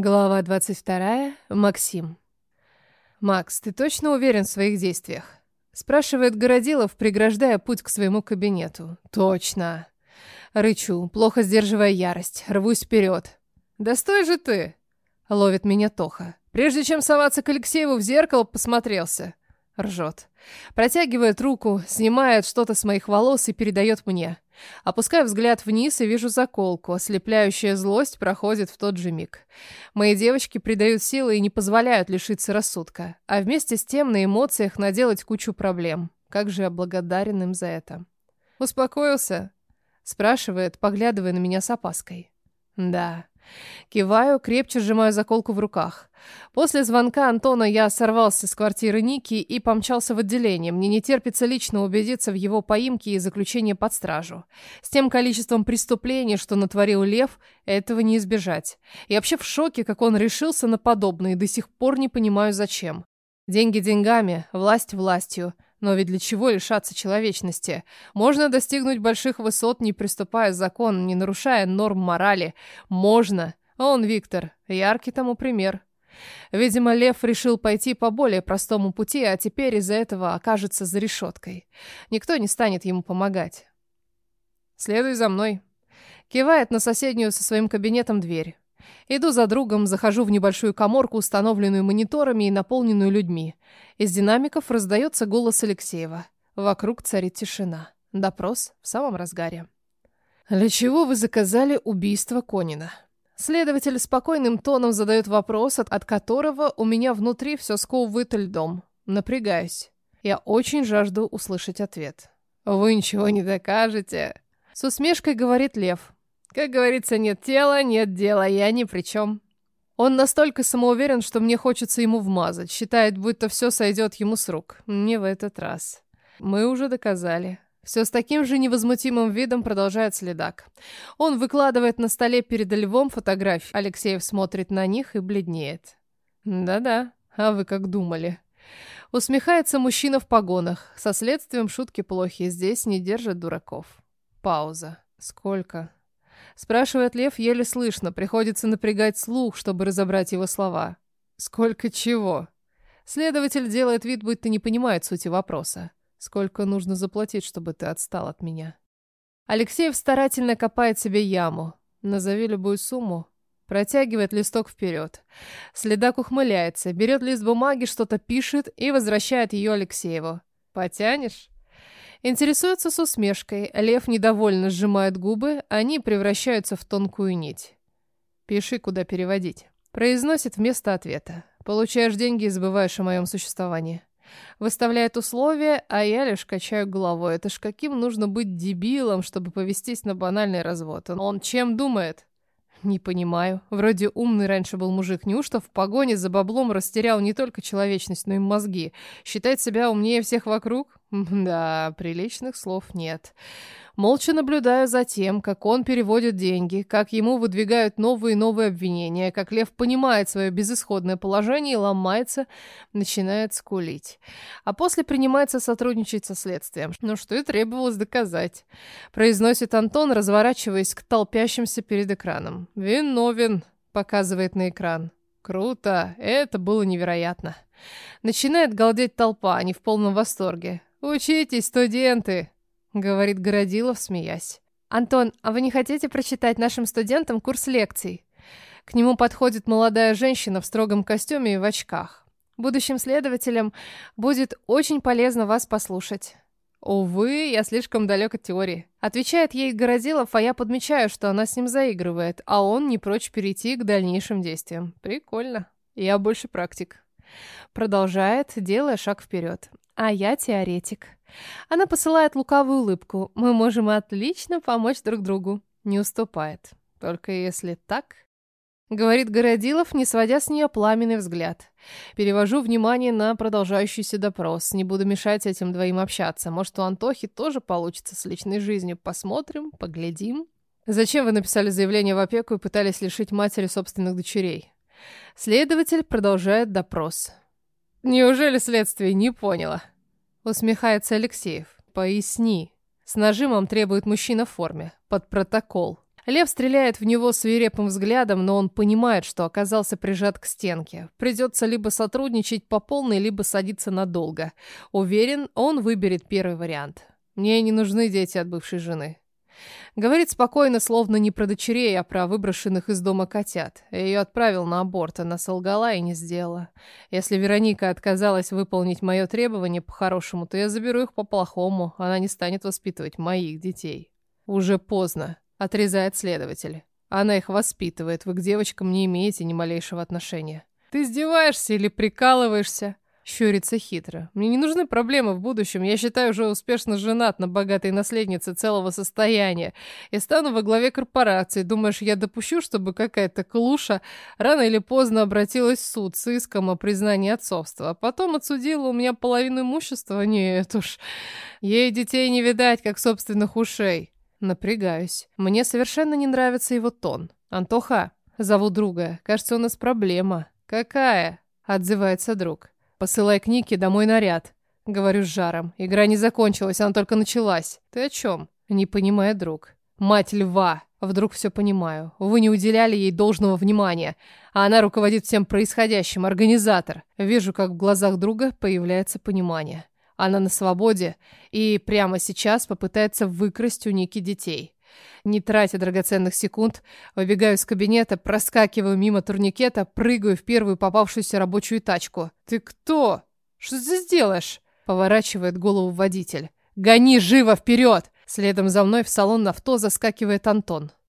Глава 22. Максим. «Макс, ты точно уверен в своих действиях?» Спрашивает Городилов, преграждая путь к своему кабинету. «Точно!» Рычу, плохо сдерживая ярость, рвусь вперед. «Да стой же ты!» Ловит меня Тоха. Прежде чем соваться к Алексееву в зеркало, посмотрелся. Ржет. Протягивает руку, снимает что-то с моих волос и передает мне. Опускаю взгляд вниз и вижу заколку. Ослепляющая злость проходит в тот же миг. Мои девочки придают силы и не позволяют лишиться рассудка. А вместе с тем на эмоциях наделать кучу проблем. Как же я благодарен им за это. «Успокоился?» Спрашивает, поглядывая на меня с опаской. «Да». Киваю, крепче сжимаю заколку в руках. После звонка Антона я сорвался с квартиры Ники и помчался в отделение. Мне не терпится лично убедиться в его поимке и заключении под стражу. С тем количеством преступлений, что натворил Лев, этого не избежать. Я вообще в шоке, как он решился на подобное, и до сих пор не понимаю, зачем. Деньги деньгами, власть властью. Но ведь для чего лишаться человечности? Можно достигнуть больших высот, не приступая закон, не нарушая норм морали. Можно. Он, Виктор, яркий тому пример. Видимо, Лев решил пойти по более простому пути, а теперь из-за этого окажется за решеткой. Никто не станет ему помогать. «Следуй за мной». Кивает на соседнюю со своим кабинетом дверь. Иду за другом, захожу в небольшую коморку, установленную мониторами и наполненную людьми. Из динамиков раздается голос Алексеева. Вокруг царит тишина. Допрос в самом разгаре. «Для чего вы заказали убийство Конина?» Следователь спокойным тоном задает вопрос, от, от которого у меня внутри все сковывает льдом. Напрягаюсь. Я очень жажду услышать ответ. «Вы ничего не докажете?» С усмешкой говорит Лев. Как говорится, нет тела, нет дела, я ни при чем. Он настолько самоуверен, что мне хочется ему вмазать. Считает, будто все сойдет ему с рук. Не в этот раз. Мы уже доказали. Все с таким же невозмутимым видом продолжает следак. Он выкладывает на столе перед львом фотографии. Алексеев смотрит на них и бледнеет. Да-да, а вы как думали? Усмехается мужчина в погонах. Со следствием шутки плохи. Здесь не держат дураков. Пауза. Сколько? Спрашивает Лев еле слышно, приходится напрягать слух, чтобы разобрать его слова. «Сколько чего?» Следователь делает вид, будто не понимает сути вопроса. «Сколько нужно заплатить, чтобы ты отстал от меня?» Алексеев старательно копает себе яму. «Назови любую сумму». Протягивает листок вперед. Следак ухмыляется, берет лист бумаги, что-то пишет и возвращает ее Алексееву. «Потянешь?» Интересуется с усмешкой. Лев недовольно сжимает губы, они превращаются в тонкую нить. «Пиши, куда переводить». Произносит вместо ответа. «Получаешь деньги и забываешь о моем существовании». Выставляет условия, а я лишь качаю головой. Это ж каким нужно быть дебилом, чтобы повестись на банальный развод? Он чем думает? Не понимаю. Вроде умный раньше был мужик. Неужто в погоне за баблом растерял не только человечность, но и мозги? Считает себя умнее всех вокруг? Да, приличных слов нет. Молча наблюдаю за тем, как он переводит деньги, как ему выдвигают новые и новые обвинения, как Лев понимает свое безысходное положение и ломается, начинает скулить. А после принимается сотрудничать со следствием. Ну что и требовалось доказать. Произносит Антон, разворачиваясь к толпящимся перед экраном. «Виновен», — показывает на экран. «Круто, это было невероятно». Начинает галдеть толпа, они в полном восторге. «Учитесь, студенты!» — говорит Городилов, смеясь. «Антон, а вы не хотите прочитать нашим студентам курс лекций?» К нему подходит молодая женщина в строгом костюме и в очках. Будущим следователям будет очень полезно вас послушать. «Увы, я слишком далек от теории», — отвечает ей Городилов, а я подмечаю, что она с ним заигрывает, а он не прочь перейти к дальнейшим действиям. Прикольно. Я больше практик. Продолжает, делая шаг вперед а я теоретик. Она посылает лукавую улыбку. Мы можем отлично помочь друг другу. Не уступает. Только если так... Говорит Городилов, не сводя с нее пламенный взгляд. Перевожу внимание на продолжающийся допрос. Не буду мешать этим двоим общаться. Может, у Антохи тоже получится с личной жизнью. Посмотрим, поглядим. Зачем вы написали заявление в опеку и пытались лишить матери собственных дочерей? Следователь продолжает допрос. Неужели следствие не поняло? Усмехается Алексеев. Поясни. С нажимом требует мужчина в форме. Под протокол. Лев стреляет в него свирепым взглядом, но он понимает, что оказался прижат к стенке. Придется либо сотрудничать по полной, либо садиться надолго. Уверен, он выберет первый вариант. Мне не нужны дети от бывшей жены. Говорит спокойно, словно не про дочерей, а про выброшенных из дома котят. Ее отправил на аборт, она солгала и не сделала. Если Вероника отказалась выполнить мое требование по-хорошему, то я заберу их по-плохому. Она не станет воспитывать моих детей. Уже поздно, отрезает следователь. Она их воспитывает, вы к девочкам не имеете ни малейшего отношения. Ты издеваешься или прикалываешься? Щурится хитро. Мне не нужны проблемы в будущем. Я считаю, уже успешно женат на богатой наследнице целого состояния. И стану во главе корпорации. Думаешь, я допущу, чтобы какая-то клуша рано или поздно обратилась в суд с иском о признании отцовства, а потом отсудила у меня половину имущества? Нет уж. Ей детей не видать, как собственных ушей. Напрягаюсь. Мне совершенно не нравится его тон. Антоха, зову друга. Кажется, у нас проблема. Какая? Отзывается друг. Посылай к Нике домой наряд. Говорю с жаром. Игра не закончилась, она только началась. Ты о чем? Не понимает друг. Мать льва. Вдруг все понимаю. Вы не уделяли ей должного внимания, а она руководит всем происходящим, организатор. Вижу, как в глазах друга появляется понимание. Она на свободе и прямо сейчас попытается выкрасть у Ники детей. Не тратя драгоценных секунд, выбегаю из кабинета, проскакиваю мимо турникета, прыгаю в первую попавшуюся рабочую тачку. «Ты кто? Что ты здесь делаешь?» Поворачивает голову водитель. «Гони живо вперед!» Следом за мной в салон авто заскакивает Антон.